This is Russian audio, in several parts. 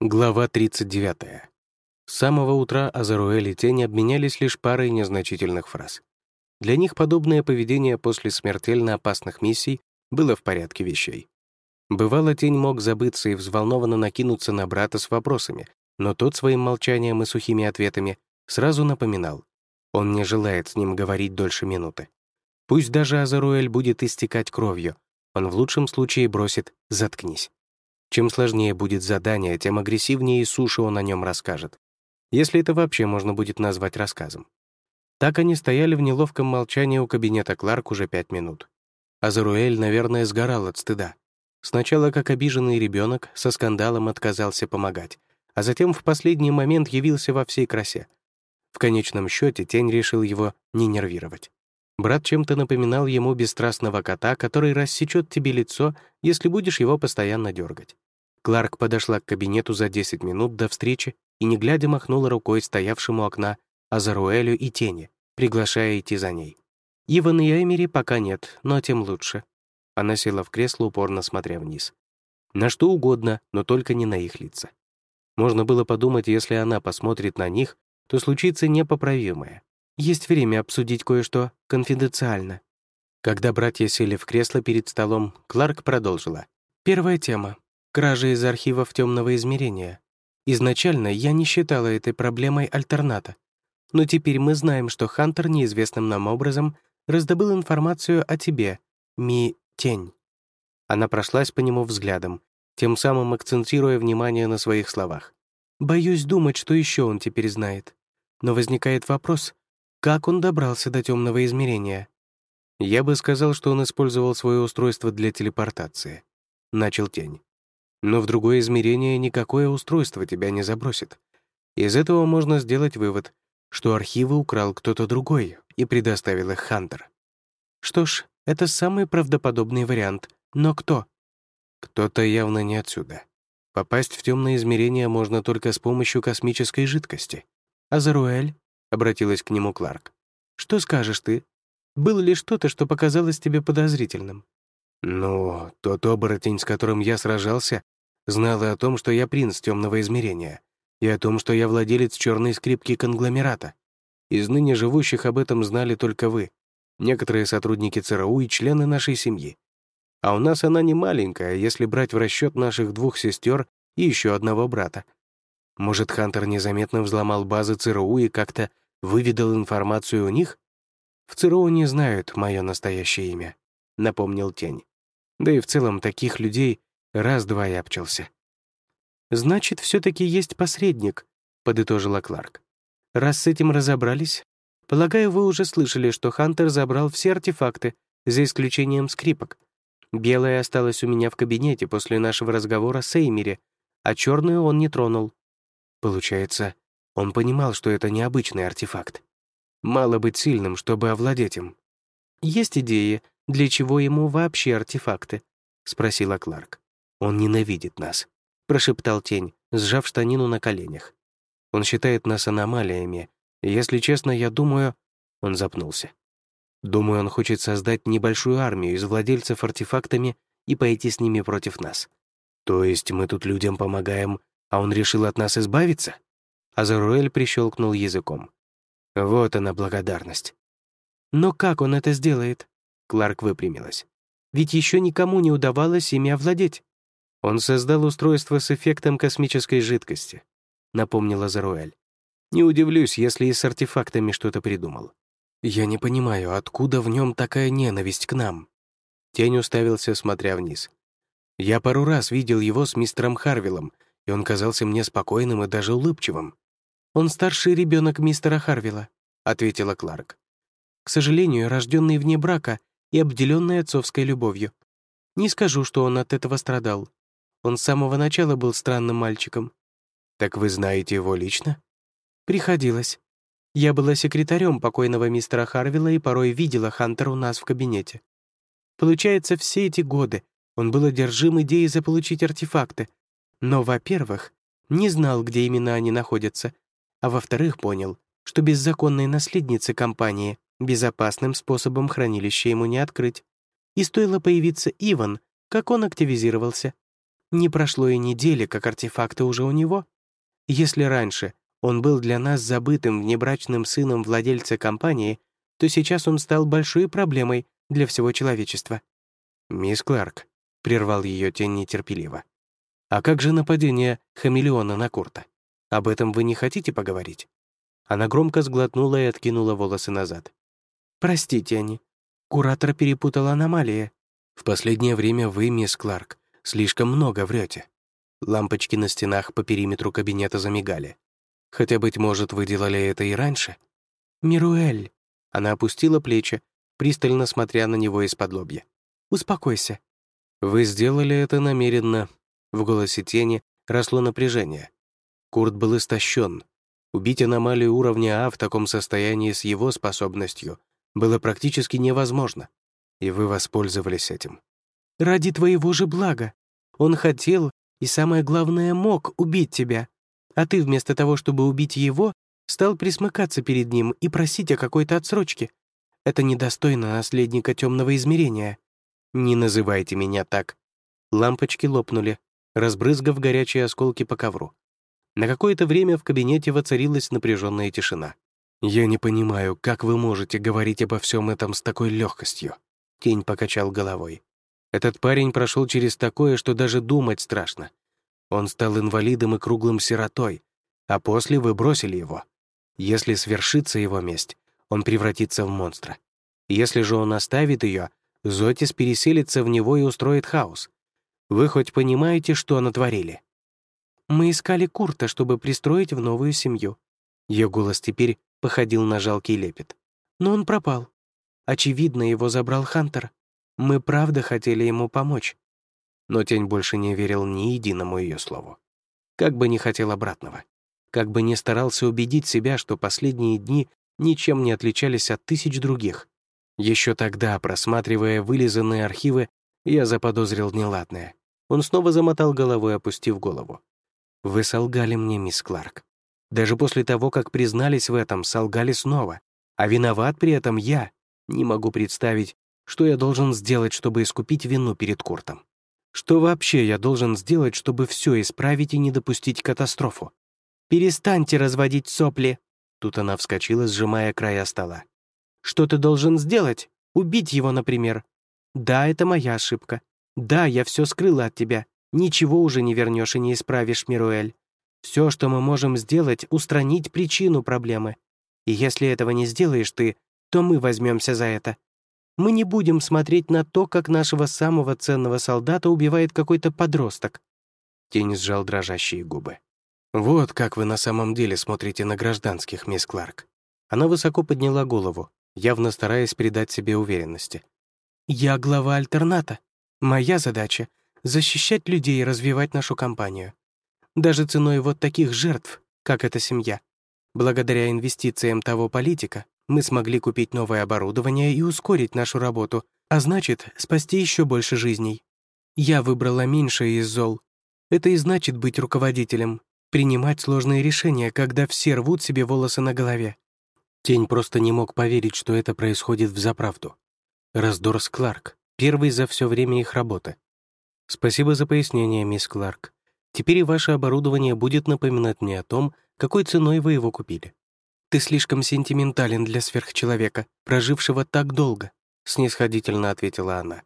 Глава 39. С самого утра Азаруэль и Тень обменялись лишь парой незначительных фраз. Для них подобное поведение после смертельно опасных миссий было в порядке вещей. Бывало, Тень мог забыться и взволнованно накинуться на брата с вопросами, но тот своим молчанием и сухими ответами сразу напоминал. Он не желает с ним говорить дольше минуты. Пусть даже Азаруэль будет истекать кровью, он в лучшем случае бросит «заткнись». Чем сложнее будет задание, тем агрессивнее и суше он о нем расскажет. Если это вообще можно будет назвать рассказом. Так они стояли в неловком молчании у кабинета Кларк уже пять минут. Азаруэль, наверное, сгорал от стыда. Сначала, как обиженный ребенок, со скандалом отказался помогать, а затем в последний момент явился во всей красе. В конечном счете тень решил его не нервировать. Брат чем-то напоминал ему бесстрастного кота, который рассечет тебе лицо, если будешь его постоянно дергать. Кларк подошла к кабинету за 10 минут до встречи и, не глядя, махнула рукой стоявшему окна Азаруэлю и Тени, приглашая идти за ней. Иван и Эмери пока нет, но тем лучше. Она села в кресло, упорно смотря вниз. На что угодно, но только не на их лица. Можно было подумать, если она посмотрит на них, то случится непоправимое. Есть время обсудить кое-что конфиденциально». Когда братья сели в кресло перед столом, Кларк продолжила. «Первая тема — кража из архивов темного измерения. Изначально я не считала этой проблемой альтерната. Но теперь мы знаем, что Хантер неизвестным нам образом раздобыл информацию о тебе, Ми Тень». Она прошлась по нему взглядом, тем самым акцентируя внимание на своих словах. «Боюсь думать, что еще он теперь знает. Но возникает вопрос, как он добрался до темного измерения? Я бы сказал, что он использовал свое устройство для телепортации. Начал тень. Но в другое измерение никакое устройство тебя не забросит. Из этого можно сделать вывод, что архивы украл кто-то другой и предоставил их Хантер. Что ж, это самый правдоподобный вариант. Но кто? Кто-то явно не отсюда. Попасть в темное измерение можно только с помощью космической жидкости. Азаруэль — обратилась к нему Кларк. «Что скажешь ты? Было ли что-то, что показалось тебе подозрительным?» «Ну, тот оборотень, с которым я сражался, знал и о том, что я принц темного измерения, и о том, что я владелец черной скрипки конгломерата. Из ныне живущих об этом знали только вы, некоторые сотрудники ЦРУ и члены нашей семьи. А у нас она не маленькая, если брать в расчет наших двух сестер и еще одного брата. Может, Хантер незаметно взломал базы ЦРУ и как-то выведал информацию у них? В ЦРУ не знают мое настоящее имя, напомнил Тень. Да и в целом таких людей раз-два и обчился. «Значит, все таки есть посредник», — подытожила Кларк. «Раз с этим разобрались, полагаю, вы уже слышали, что Хантер забрал все артефакты, за исключением скрипок. Белая осталась у меня в кабинете после нашего разговора с Эймери, а черную он не тронул. Получается, он понимал, что это необычный артефакт. Мало быть сильным, чтобы овладеть им. «Есть идеи, для чего ему вообще артефакты?» — спросила Кларк. «Он ненавидит нас», — прошептал Тень, сжав штанину на коленях. «Он считает нас аномалиями. Если честно, я думаю...» Он запнулся. «Думаю, он хочет создать небольшую армию из владельцев артефактами и пойти с ними против нас. То есть мы тут людям помогаем, а он решил от нас избавиться?» Азаруэль прищелкнул языком. «Вот она благодарность». «Но как он это сделает?» Кларк выпрямилась. «Ведь еще никому не удавалось ими овладеть». «Он создал устройство с эффектом космической жидкости», — напомнила Заруэль. «Не удивлюсь, если и с артефактами что-то придумал. Я не понимаю, откуда в нем такая ненависть к нам?» Тень уставился, смотря вниз. «Я пару раз видел его с мистером Харвиллом, и он казался мне спокойным и даже улыбчивым. «Он старший ребенок мистера Харвилла», — ответила Кларк. «К сожалению, рожденный вне брака и обделенный отцовской любовью. Не скажу, что он от этого страдал. Он с самого начала был странным мальчиком». «Так вы знаете его лично?» «Приходилось. Я была секретарем покойного мистера Харвилла и порой видела Хантера у нас в кабинете. Получается, все эти годы он был одержим идеей заполучить артефакты, но, во-первых, не знал, где именно они находятся, а во-вторых, понял, что без законной наследницы компании безопасным способом хранилище ему не открыть. И стоило появиться Иван, как он активизировался. Не прошло и недели, как артефакты уже у него. Если раньше он был для нас забытым внебрачным сыном владельца компании, то сейчас он стал большой проблемой для всего человечества. «Мисс Кларк», — прервал ее тень нетерпеливо. «А как же нападение хамелеона на Курта? Об этом вы не хотите поговорить?» Она громко сглотнула и откинула волосы назад. «Простите, они. Куратор перепутал аномалии». «В последнее время вы, мисс Кларк, слишком много врете». Лампочки на стенах по периметру кабинета замигали. «Хотя, быть может, вы делали это и раньше?» «Мируэль!» Она опустила плечи, пристально смотря на него из-под лобья. «Успокойся». «Вы сделали это намеренно». В голосе тени росло напряжение. Курт был истощен. Убить аномалию уровня А в таком состоянии с его способностью было практически невозможно. И вы воспользовались этим. «Ради твоего же блага. Он хотел и, самое главное, мог убить тебя. А ты вместо того, чтобы убить его, стал присмыкаться перед ним и просить о какой-то отсрочке. Это недостойно наследника темного измерения. Не называйте меня так. Лампочки лопнули, разбрызгав горячие осколки по ковру. На какое-то время в кабинете воцарилась напряженная тишина. «Я не понимаю, как вы можете говорить обо всем этом с такой легкостью?» Тень покачал головой. «Этот парень прошел через такое, что даже думать страшно. Он стал инвалидом и круглым сиротой, а после вы бросили его. Если свершится его месть, он превратится в монстра. Если же он оставит ее, Зотис переселится в него и устроит хаос. Вы хоть понимаете, что натворили?» «Мы искали Курта, чтобы пристроить в новую семью». Ее голос теперь походил на жалкий лепет. «Но он пропал. Очевидно, его забрал Хантер. Мы правда хотели ему помочь. Но тень больше не верил ни единому ее слову. Как бы не хотел обратного. Как бы не старался убедить себя, что последние дни ничем не отличались от тысяч других. Еще тогда, просматривая вылизанные архивы, я заподозрил неладное. Он снова замотал головой, опустив голову. «Вы солгали мне, мисс Кларк. Даже после того, как признались в этом, солгали снова. А виноват при этом я. Не могу представить, что я должен сделать, чтобы искупить вину перед Куртом. Что вообще я должен сделать, чтобы все исправить и не допустить катастрофу? «Перестаньте разводить сопли!» Тут она вскочила, сжимая края стола. «Что ты должен сделать? Убить его, например. Да, это моя ошибка. Да, я все скрыла от тебя. Ничего уже не вернешь и не исправишь, Мируэль. Все, что мы можем сделать, устранить причину проблемы. И если этого не сделаешь ты, то мы возьмемся за это. Мы не будем смотреть на то, как нашего самого ценного солдата убивает какой-то подросток». Тень сжал дрожащие губы. «Вот как вы на самом деле смотрите на гражданских, мисс Кларк». Она высоко подняла голову, явно стараясь придать себе уверенности. «Я глава альтерната. Моя задача — защищать людей и развивать нашу компанию. Даже ценой вот таких жертв, как эта семья. Благодаря инвестициям того политика, мы смогли купить новое оборудование и ускорить нашу работу, а значит, спасти еще больше жизней. Я выбрала меньшее из зол. Это и значит быть руководителем, принимать сложные решения, когда все рвут себе волосы на голове. Тень просто не мог поверить, что это происходит в заправду. Раздор с Кларк, первый за все время их работы. Спасибо за пояснение, мисс Кларк. Теперь и ваше оборудование будет напоминать мне о том, какой ценой вы его купили. «Ты слишком сентиментален для сверхчеловека, прожившего так долго», — снисходительно ответила она.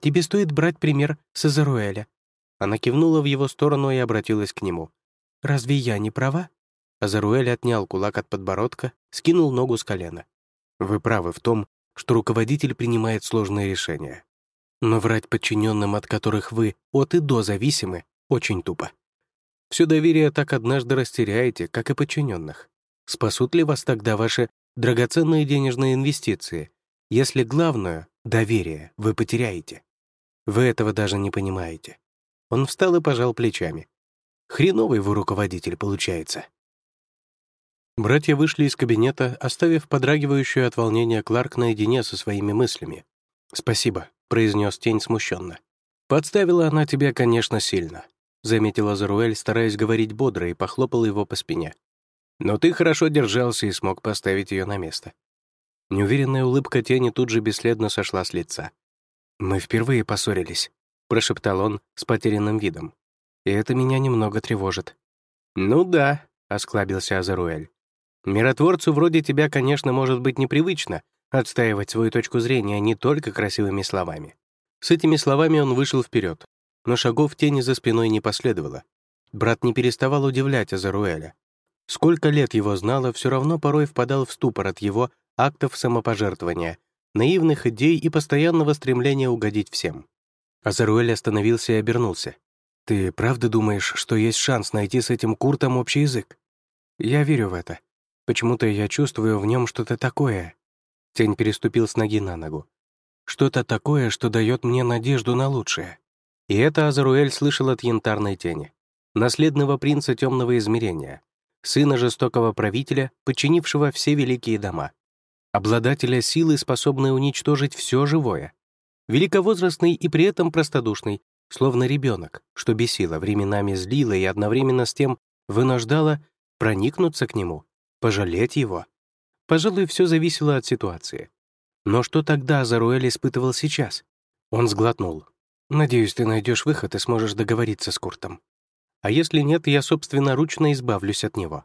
«Тебе стоит брать пример с Азаруэля». Она кивнула в его сторону и обратилась к нему. «Разве я не права?» Азаруэль отнял кулак от подбородка, скинул ногу с колена. «Вы правы в том, что руководитель принимает сложные решения. Но врать подчиненным, от которых вы от и до зависимы, очень тупо. Все доверие так однажды растеряете, как и подчиненных. Спасут ли вас тогда ваши драгоценные денежные инвестиции, если главное — доверие — вы потеряете? Вы этого даже не понимаете. Он встал и пожал плечами. Хреновый вы руководитель, получается. Братья вышли из кабинета, оставив подрагивающую от волнения Кларк наедине со своими мыслями. «Спасибо», — произнес тень смущенно. «Подставила она тебя, конечно, сильно», — заметила Заруэль, стараясь говорить бодро, и похлопал его по спине. Но ты хорошо держался и смог поставить ее на место. Неуверенная улыбка тени тут же бесследно сошла с лица. Мы впервые поссорились. — прошептал он с потерянным видом. «И это меня немного тревожит». «Ну да», — осклабился Азаруэль. «Миротворцу вроде тебя, конечно, может быть непривычно отстаивать свою точку зрения не только красивыми словами. С этими словами он вышел вперед, но шагов тени за спиной не последовало. Брат не переставал удивлять Азаруэля. Сколько лет его знало, все равно порой впадал в ступор от его актов самопожертвования, наивных идей и постоянного стремления угодить всем. Азаруэль остановился и обернулся. «Ты правда думаешь, что есть шанс найти с этим Куртом общий язык?» «Я верю в это. Почему-то я чувствую в нем что-то такое». Тень переступил с ноги на ногу. «Что-то такое, что дает мне надежду на лучшее». И это Азаруэль слышал от янтарной тени, наследного принца темного измерения, сына жестокого правителя, подчинившего все великие дома, обладателя силы, способной уничтожить все живое, великовозрастный и при этом простодушный, словно ребенок, что бесило, временами злило и одновременно с тем вынуждало проникнуться к нему, пожалеть его. Пожалуй, все зависело от ситуации. Но что тогда Заруэль испытывал сейчас? Он сглотнул. Надеюсь, ты найдешь выход и сможешь договориться с Куртом. А если нет, я собственноручно избавлюсь от него.